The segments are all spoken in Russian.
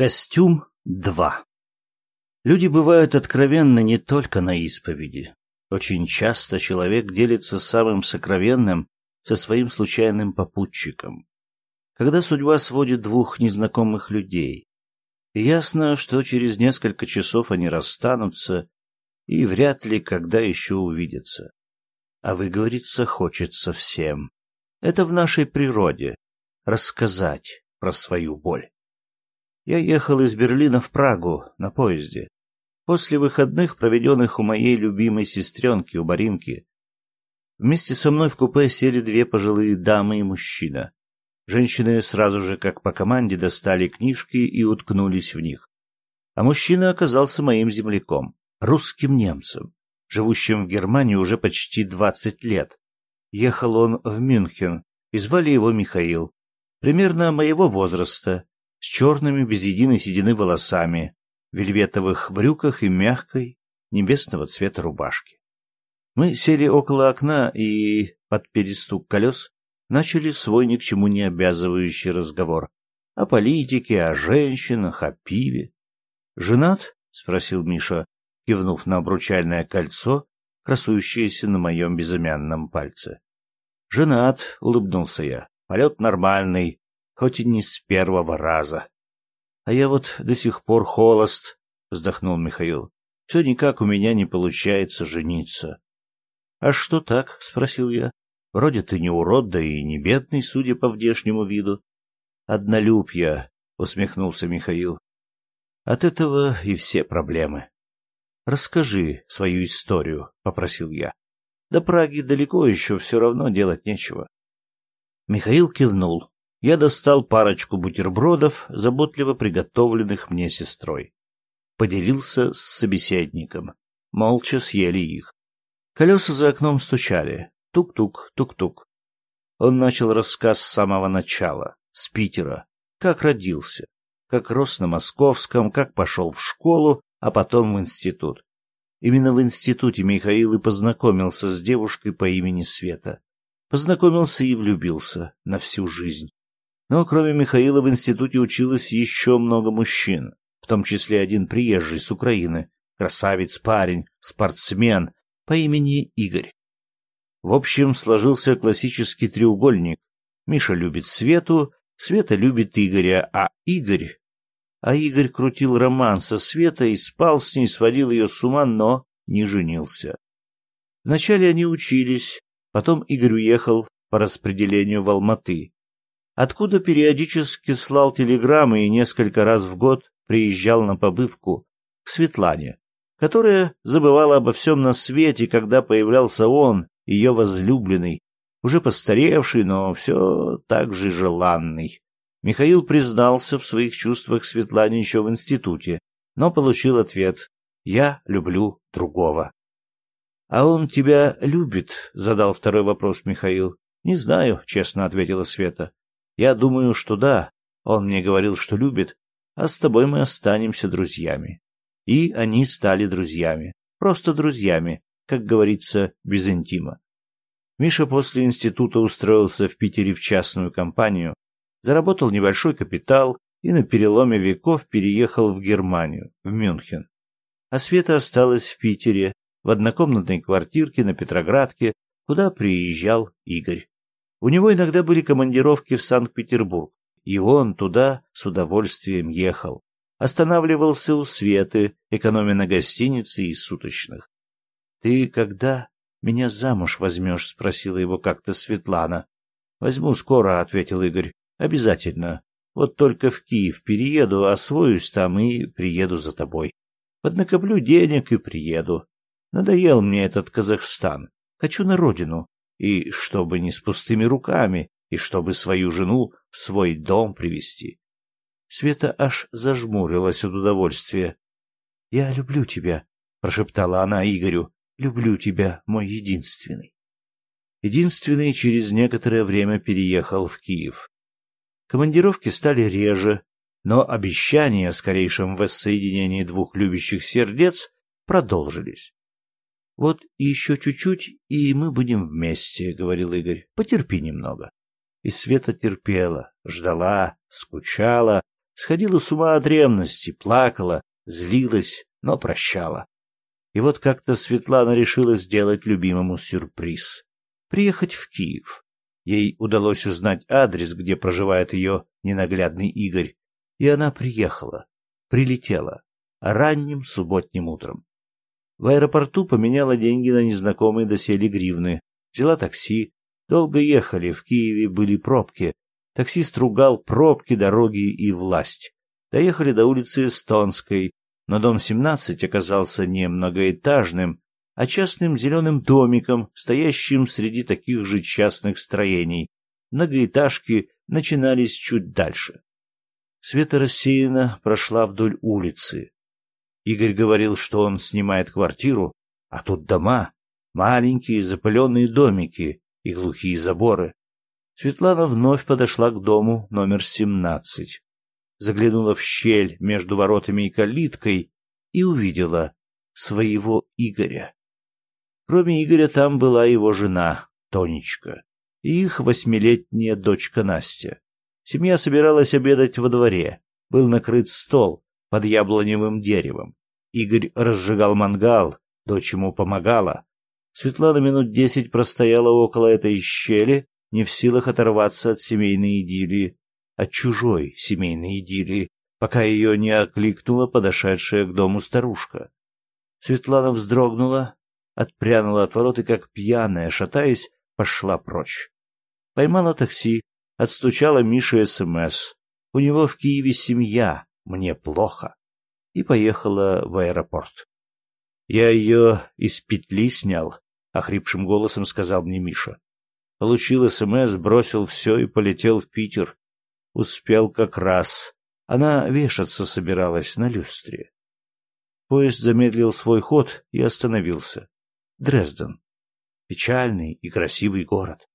Костюм 2 Люди бывают откровенны не только на исповеди. Очень часто человек делится самым сокровенным со своим случайным попутчиком. Когда судьба сводит двух незнакомых людей, ясно, что через несколько часов они расстанутся и вряд ли когда еще увидятся. А выговориться хочется всем. Это в нашей природе — рассказать про свою боль. Я ехал из Берлина в Прагу на поезде. После выходных, проведенных у моей любимой сестренки, у Баринки, вместе со мной в купе сели две пожилые дамы и мужчина. Женщины сразу же, как по команде, достали книжки и уткнулись в них. А мужчина оказался моим земляком, русским немцем, живущим в Германии уже почти двадцать лет. Ехал он в Мюнхен, и звали его Михаил, примерно моего возраста, с черными без единой седины волосами, вельветовых брюках и мягкой, небесного цвета рубашки. Мы сели около окна и, под перестук колес, начали свой ни к чему не обязывающий разговор. О политике, о женщинах, о пиве. «Женат?» — спросил Миша, кивнув на обручальное кольцо, красующееся на моем безымянном пальце. «Женат», — улыбнулся я. «Полет нормальный, хоть и не с первого раза. А я вот до сих пор холост, вздохнул Михаил. Все никак у меня не получается жениться. А что так? спросил я. Вроде ты не урод, да и не бедный, судя по внешнему виду. Однолюб я, усмехнулся Михаил. От этого и все проблемы. Расскажи свою историю, попросил я. До Праги далеко еще, все равно делать нечего. Михаил кивнул, я достал парочку бутербродов, заботливо приготовленных мне сестрой. Поделился с собеседником. Молча съели их. Колеса за окном стучали. Тук-тук, тук-тук. Он начал рассказ с самого начала, с Питера, как родился, как рос на московском, как пошел в школу, а потом в институт. Именно в институте Михаил и познакомился с девушкой по имени Света. Познакомился и влюбился на всю жизнь. Но кроме Михаила в институте училось еще много мужчин, в том числе один приезжий с Украины, красавец парень, спортсмен по имени Игорь. В общем, сложился классический треугольник. Миша любит Свету, Света любит Игоря, а Игорь... А Игорь крутил роман со Светой, спал с ней, сводил ее с ума, но не женился. Вначале они учились, потом Игорь уехал по распределению в Алматы, откуда периодически слал телеграммы и несколько раз в год приезжал на побывку к Светлане, которая забывала обо всем на свете, когда появлялся он, ее возлюбленный, уже постаревший, но все так же желанный. Михаил признался в своих чувствах Светлане еще в институте, но получил ответ «Я люблю другого». «А он тебя любит?» — задал второй вопрос Михаил. «Не знаю», — честно ответила Света. Я думаю, что да. Он мне говорил, что любит, а с тобой мы останемся друзьями. И они стали друзьями. Просто друзьями, как говорится, без интима. Миша после института устроился в Питере в частную компанию, заработал небольшой капитал и на переломе веков переехал в Германию, в Мюнхен. А Света осталась в Питере, в однокомнатной квартирке на Петроградке, куда приезжал Игорь. У него иногда были командировки в Санкт-Петербург, и он туда с удовольствием ехал. Останавливался у Светы, экономя на гостинице и суточных. — Ты когда меня замуж возьмешь? — спросила его как-то Светлана. — Возьму скоро, — ответил Игорь. — Обязательно. Вот только в Киев перееду, освоюсь там и приеду за тобой. Поднакоплю денег и приеду. Надоел мне этот Казахстан. Хочу на родину и чтобы не с пустыми руками, и чтобы свою жену в свой дом привести. Света аж зажмурилась от удовольствия. — Я люблю тебя, — прошептала она Игорю. — Люблю тебя, мой единственный. Единственный через некоторое время переехал в Киев. Командировки стали реже, но обещания о скорейшем воссоединении двух любящих сердец продолжились. Вот еще чуть-чуть, и мы будем вместе, — говорил Игорь. — Потерпи немного. И Света терпела, ждала, скучала, Сходила с ума от ревности, плакала, злилась, но прощала. И вот как-то Светлана решила сделать любимому сюрприз. Приехать в Киев. Ей удалось узнать адрес, где проживает ее ненаглядный Игорь, и она приехала, прилетела ранним субботним утром. В аэропорту поменяла деньги на незнакомые доселе гривны, взяла такси, долго ехали, в Киеве были пробки, таксист ругал пробки, дороги и власть. Доехали до улицы Эстонской, но дом 17 оказался не многоэтажным, а частным зеленым домиком, стоящим среди таких же частных строений. Многоэтажки начинались чуть дальше. Света рассеянно прошла вдоль улицы. Игорь говорил, что он снимает квартиру, а тут дома, маленькие запыленные домики и глухие заборы. Светлана вновь подошла к дому номер семнадцать, заглянула в щель между воротами и калиткой и увидела своего Игоря. Кроме Игоря там была его жена, Тонечка, и их восьмилетняя дочка Настя. Семья собиралась обедать во дворе. Был накрыт стол под яблоневым деревом. Игорь разжигал мангал, дочь ему помогала. Светлана минут десять простояла около этой щели, не в силах оторваться от семейной идиллии, от чужой семейной идиллии, пока ее не окликнула подошедшая к дому старушка. Светлана вздрогнула, отпрянула от ворот и, как пьяная, шатаясь, пошла прочь. Поймала такси, отстучала Мише СМС. У него в Киеве семья, мне плохо. И поехала в аэропорт. Я ее из петли снял, охрипшим голосом сказал мне Миша. Получил СМС, бросил все и полетел в Питер. Успел как раз. Она вешаться собиралась на люстре. Поезд замедлил свой ход и остановился. Дрезден. Печальный и красивый город.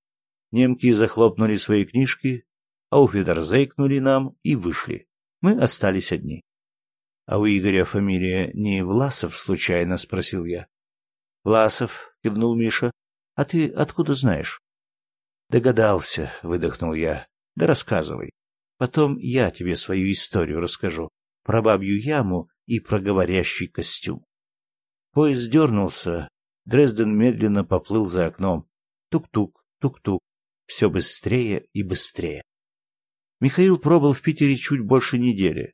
Немки захлопнули свои книжки, а у зайкнули нам и вышли. Мы остались одни. — А у Игоря фамилия не Власов, случайно? — спросил я. — Власов, — кивнул Миша. — А ты откуда знаешь? — Догадался, — выдохнул я. — Да рассказывай. Потом я тебе свою историю расскажу. Про бабью яму и про говорящий костюм. Поезд дернулся, Дрезден медленно поплыл за окном. Тук-тук, тук-тук. Все быстрее и быстрее. Михаил пробыл в Питере чуть больше недели.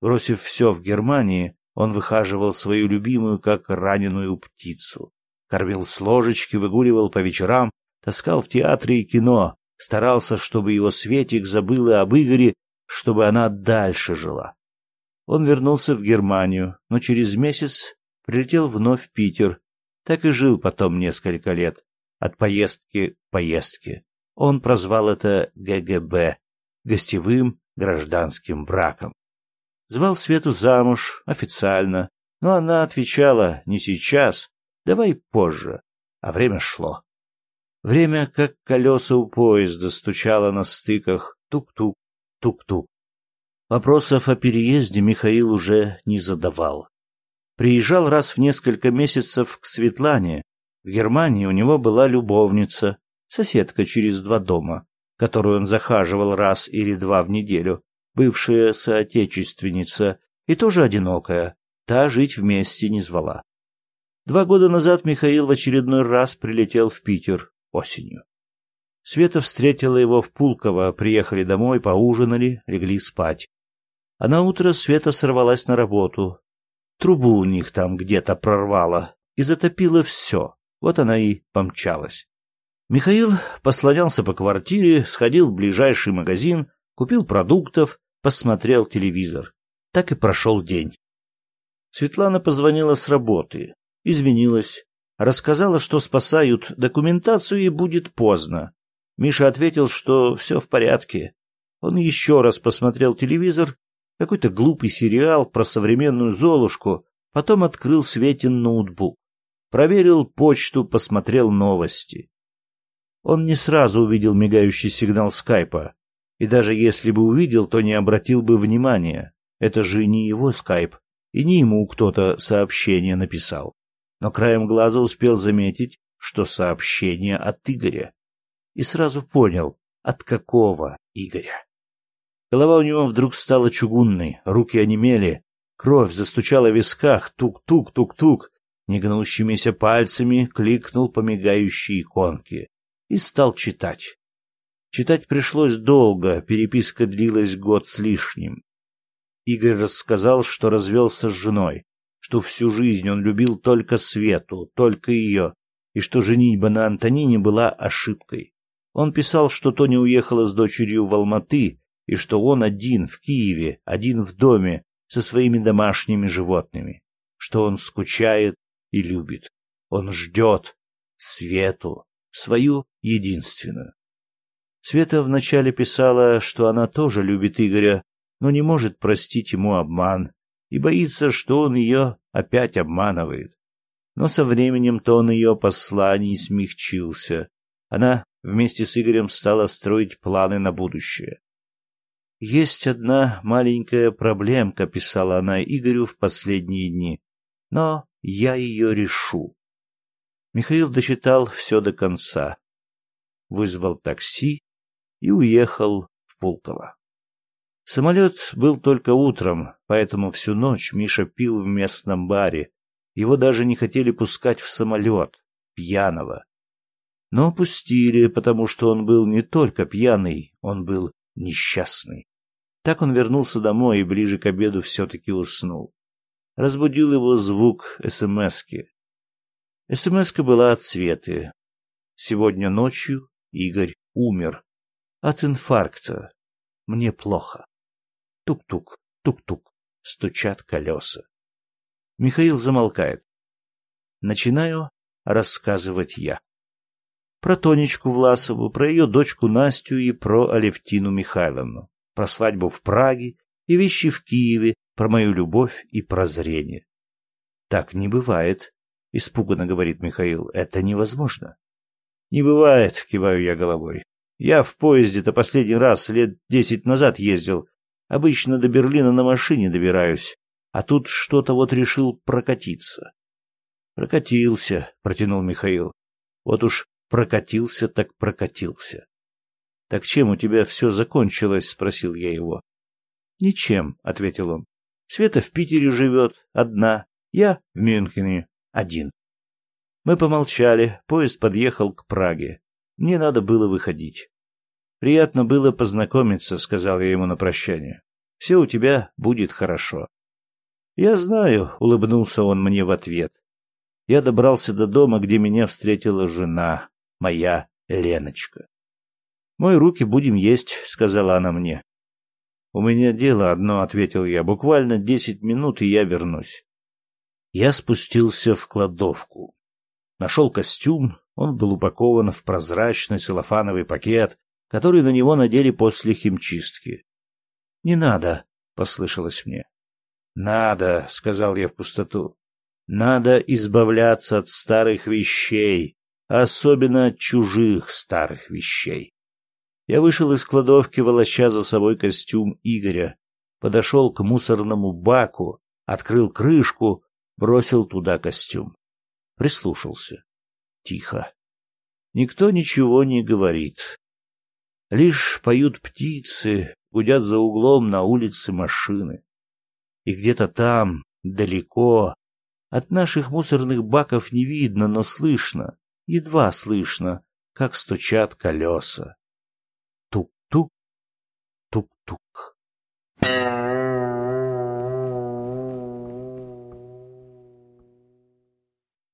Бросив все в Германии, он выхаживал свою любимую, как раненую птицу. Кормил с ложечки, выгуливал по вечерам, таскал в театры и кино, старался, чтобы его Светик забыла об Игоре, чтобы она дальше жила. Он вернулся в Германию, но через месяц прилетел вновь в Питер, так и жил потом несколько лет, от поездки к поездке. Он прозвал это ГГБ — гостевым гражданским браком. Звал Свету замуж официально, но она отвечала «не сейчас, давай позже», а время шло. Время, как колеса у поезда, стучало на стыках тук-тук, тук-тук. Вопросов о переезде Михаил уже не задавал. Приезжал раз в несколько месяцев к Светлане. В Германии у него была любовница, соседка через два дома, которую он захаживал раз или два в неделю, бывшая соотечественница и тоже одинокая, та жить вместе не звала. Два года назад Михаил в очередной раз прилетел в Питер осенью. Света встретила его в Пулково, приехали домой, поужинали, легли спать. А на утро Света сорвалась на работу, Трубу у них там где-то прорвало и затопило все. Вот она и помчалась. Михаил послонялся по квартире, сходил в ближайший магазин, купил продуктов, посмотрел телевизор. Так и прошел день. Светлана позвонила с работы, извинилась, рассказала, что спасают документацию и будет поздно. Миша ответил, что все в порядке. Он еще раз посмотрел телевизор какой-то глупый сериал про современную Золушку, потом открыл Светин ноутбук. Проверил почту, посмотрел новости. Он не сразу увидел мигающий сигнал скайпа. И даже если бы увидел, то не обратил бы внимания. Это же не его скайп, и не ему кто-то сообщение написал. Но краем глаза успел заметить, что сообщение от Игоря. И сразу понял, от какого Игоря. Голова у него вдруг стала чугунной, руки онемели, кровь застучала в висках, тук-тук-тук-тук, негнущимися пальцами кликнул по мигающей иконке и стал читать. Читать пришлось долго, переписка длилась год с лишним. Игорь рассказал, что развелся с женой, что всю жизнь он любил только Свету, только ее, и что женитьба на Антонине была ошибкой. Он писал, что Тоня уехала с дочерью в Алматы, и что он один в Киеве, один в доме, со своими домашними животными, что он скучает и любит. Он ждет Свету, свою единственную. Света вначале писала, что она тоже любит Игоря, но не может простить ему обман и боится, что он ее опять обманывает. Но со временем тон ее посланий смягчился. Она вместе с Игорем стала строить планы на будущее. «Есть одна маленькая проблемка», — писала она Игорю в последние дни, — «но я ее решу». Михаил дочитал все до конца. Вызвал такси и уехал в Пулково. Самолет был только утром, поэтому всю ночь Миша пил в местном баре. Его даже не хотели пускать в самолет, пьяного. Но пустили, потому что он был не только пьяный, он был несчастный. Так он вернулся домой и ближе к обеду все-таки уснул. Разбудил его звук СМСки. СМСка была от Светы. Сегодня ночью Игорь умер. От инфаркта. Мне плохо. Тук-тук, тук-тук. Стучат колеса. Михаил замолкает. Начинаю рассказывать я. Про Тонечку Власову, про ее дочку Настю и про Алевтину Михайловну, про свадьбу в Праге и вещи в Киеве, про мою любовь и прозрение. Так не бывает, испуганно говорит Михаил. Это невозможно. Не бывает, киваю я головой. Я в поезде-то последний раз лет десять назад ездил. Обычно до Берлина на машине добираюсь. А тут что-то вот решил прокатиться. Прокатился, протянул Михаил. Вот уж прокатился так прокатился. Так чем у тебя все закончилось? спросил я его. Ничем, ответил он. Света в Питере живет, одна. Я в Мюнхене, один. Мы помолчали, поезд подъехал к Праге. Мне надо было выходить. Приятно было познакомиться, сказал я ему на прощание. Все у тебя будет хорошо. Я знаю, улыбнулся он мне в ответ. Я добрался до дома, где меня встретила жена, моя Леночка. Мой руки будем есть, сказала она мне. У меня дело одно, ответил я. Буквально десять минут, и я вернусь. Я спустился в кладовку. Нашел костюм, он был упакован в прозрачный целлофановый пакет, который на него надели после химчистки. «Не надо», — послышалось мне. «Надо», — сказал я в пустоту. «Надо избавляться от старых вещей, особенно от чужих старых вещей». Я вышел из кладовки, волоча за собой костюм Игоря, подошел к мусорному баку, открыл крышку, бросил туда костюм. Прислушался. Тихо. Никто ничего не говорит. Лишь поют птицы, гудят за углом на улице машины. И где-то там, далеко, от наших мусорных баков не видно, но слышно, едва слышно, как стучат колеса. Тук-тук, тук-тук.